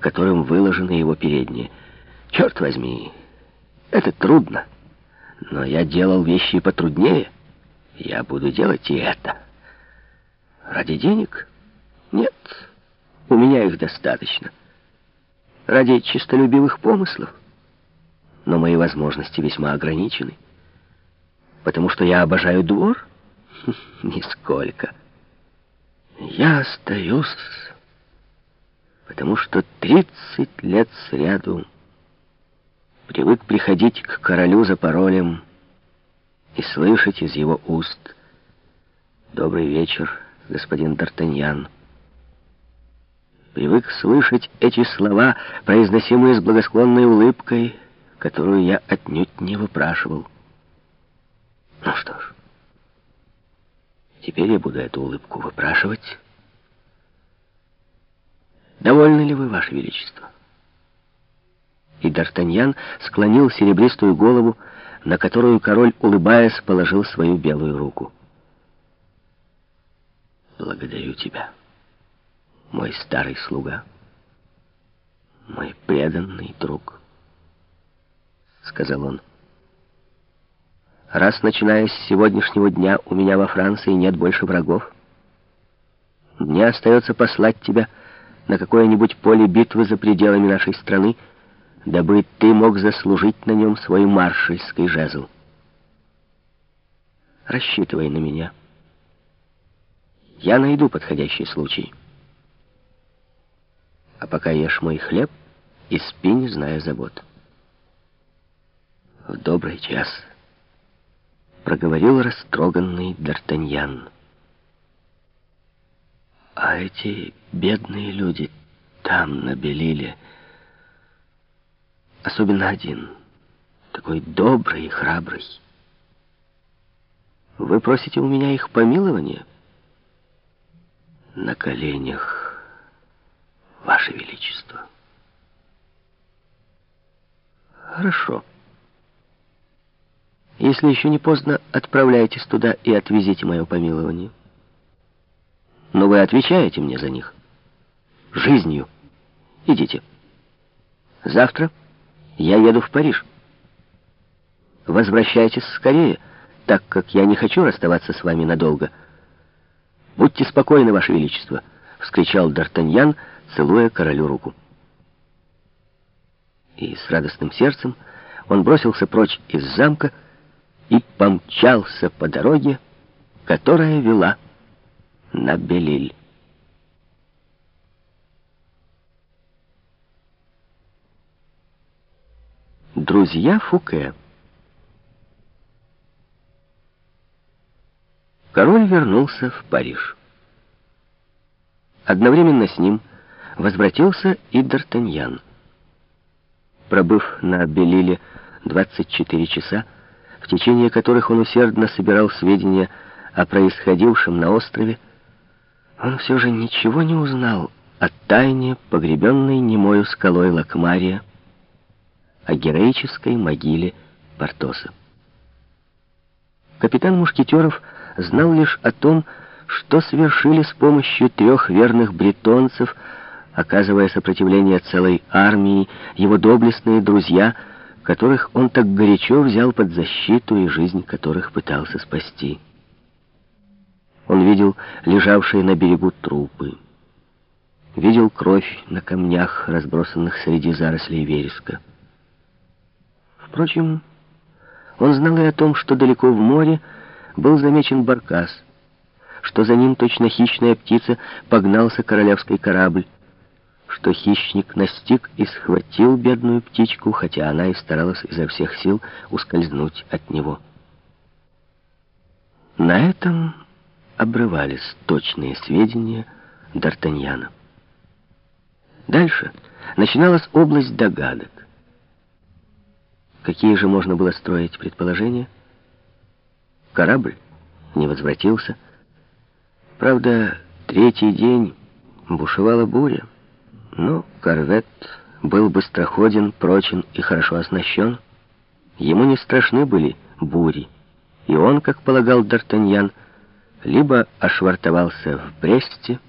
которым выложены его передние. Черт возьми, это трудно. Но я делал вещи потруднее. Я буду делать и это. Ради денег? Нет, у меня их достаточно. Ради чистолюбивых помыслов? Но мои возможности весьма ограничены. Потому что я обожаю двор? Нисколько. Я остаюсь, потому что 30 лет сряду привык приходить к королю за паролем и слышать из его уст «Добрый вечер, господин Д'Артаньян». Привык слышать эти слова, произносимые с благосклонной улыбкой, которую я отнюдь не выпрашивал. Ну что ж, теперь я буду эту улыбку выпрашивать. Довольны ли вы, Ваше Величество? И Д'Артаньян склонил серебристую голову, на которую король, улыбаясь, положил свою белую руку. «Благодарю тебя, мой старый слуга, мой преданный друг», — сказал он. «Раз, начиная с сегодняшнего дня, у меня во Франции нет больше врагов, мне остается послать тебя на какое-нибудь поле битвы за пределами нашей страны, — дабы ты мог заслужить на нем свой маршальский жезл. Рассчитывай на меня. Я найду подходящий случай. А пока ешь мой хлеб и спи, не зная забот. В добрый час проговорил растроганный Д'Артаньян. А эти бедные люди там, на Особенно один, такой добрый и храбрый. Вы просите у меня их помилования? На коленях, Ваше Величество. Хорошо. Если еще не поздно, отправляйтесь туда и отвезите мое помилование. Но вы отвечаете мне за них. Жизнью. Идите. Завтра я еду в Париж. Возвращайтесь скорее, так как я не хочу расставаться с вами надолго. Будьте спокойны, Ваше Величество, — вскричал Д'Артаньян, целуя королю руку. И с радостным сердцем он бросился прочь из замка и помчался по дороге, которая вела на Белиль. Друзья Фуке. Король вернулся в Париж. Одновременно с ним возвратился и Д'Артаньян. Пробыв на Белиле 24 часа, в течение которых он усердно собирал сведения о происходившем на острове, он все же ничего не узнал о тайне, погребенной немою скалой Лакмария, о героической могиле Портоса. Капитан Мушкетеров знал лишь о том, что совершили с помощью трех верных бретонцев, оказывая сопротивление целой армии, его доблестные друзья, которых он так горячо взял под защиту и жизнь которых пытался спасти. Он видел лежавшие на берегу трупы, видел кровь на камнях, разбросанных среди зарослей вереска. Впрочем, он знал и о том, что далеко в море был замечен баркас, что за ним точно хищная птица погнался королевский корабль, что хищник настиг и схватил бедную птичку, хотя она и старалась изо всех сил ускользнуть от него. На этом обрывались точные сведения Д'Артаньяна. Дальше начиналась область догадок. Какие же можно было строить предположения? Корабль не возвратился. Правда, третий день бушевала буря, но корвет был быстроходен, прочен и хорошо оснащен. Ему не страшны были бури, и он, как полагал Д'Артаньян, либо ошвартовался в Бресте,